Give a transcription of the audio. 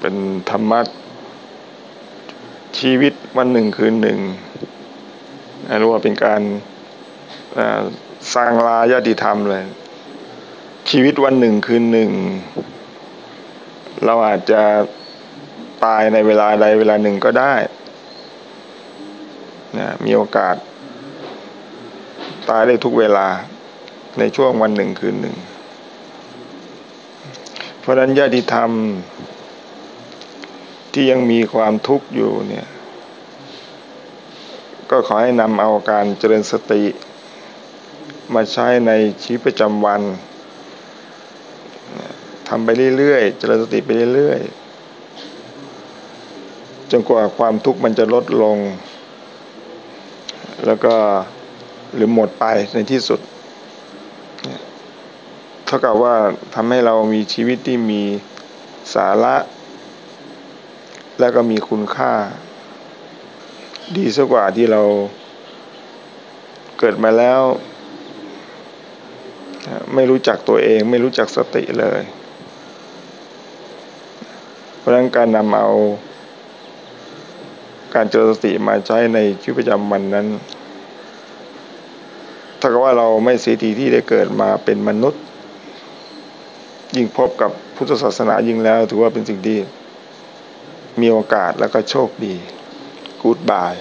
เป็นธรรมะชีวิตวันหนึ่งคืนหนึ่งเรียกว่าเป็นการสร้างลายาติธรรมเลย ชีวิตวันหนึ่งคืนหนึ่ง เราอาจจะตายในเวลาใดเวลาหนึ่งก็ได้นะมีโอกาส ตายได้ทุกเวลาในช่วงวันหนึ่งคืนหนึ่ง เพราะนั้นญาติธรรม ที่ยังมีความทุกข์อยู่เนี่ย ก็ขอให้นำเอาการเจริญสติ มาใช้ในชีวิตประจำวันทำไปเรื่อยๆ เจริญสติไปเรื่อยๆ จนกว่าความทุกข์มันจะลดลง แล้วก็หรือหมดไปในที่สุด เท่ากับว่าทำให้เรามีชีวิตที่มีสาระ แล้วก็มีคุณค่า ดีสักกว่าที่เราเกิดมาแล้ว ไม่รู้จักตัวเองไม่รู้จักสติเลย เพราะนั้นการนำเอาการเจริญสติมาใช้ในชีวิตประจำวันนั้น ถ้ากับว่าเราไม่เสียทีที่ได้เกิดมาเป็นมนุษย์ ยิ่งพบกับพุทธศาสนายิ่งแล้ว ถือว่าเป็นสิ่งที่ มีโอกาสแล้วก็โชคดีกูดบาย